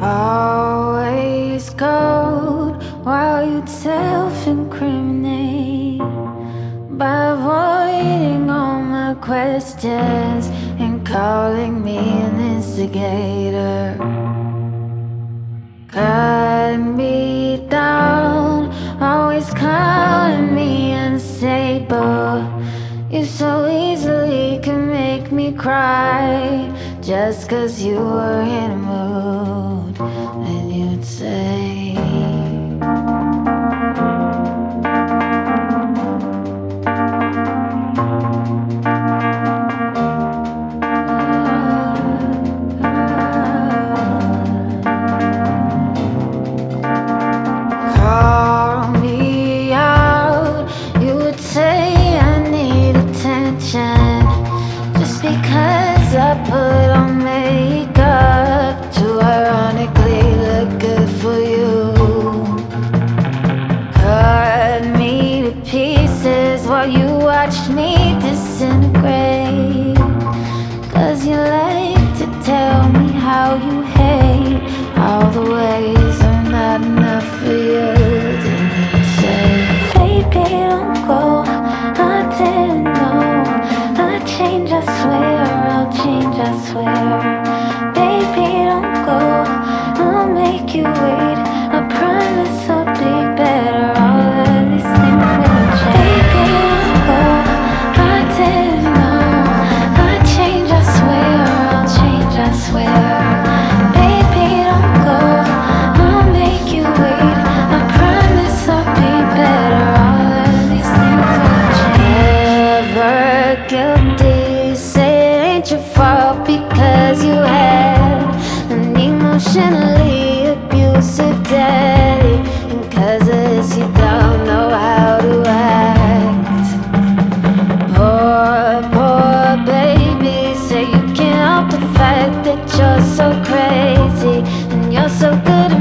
Always cold while you'd self incriminate by avoiding all my questions and calling me an instigator. You so easily can make me cry just cause you were in a mood. Because I put on makeup I swear. Baby, don't go. I'll make you wait. Abusive daddy. And you don't know how to act. Poor, poor baby, say you can't help that you're so crazy and you're so good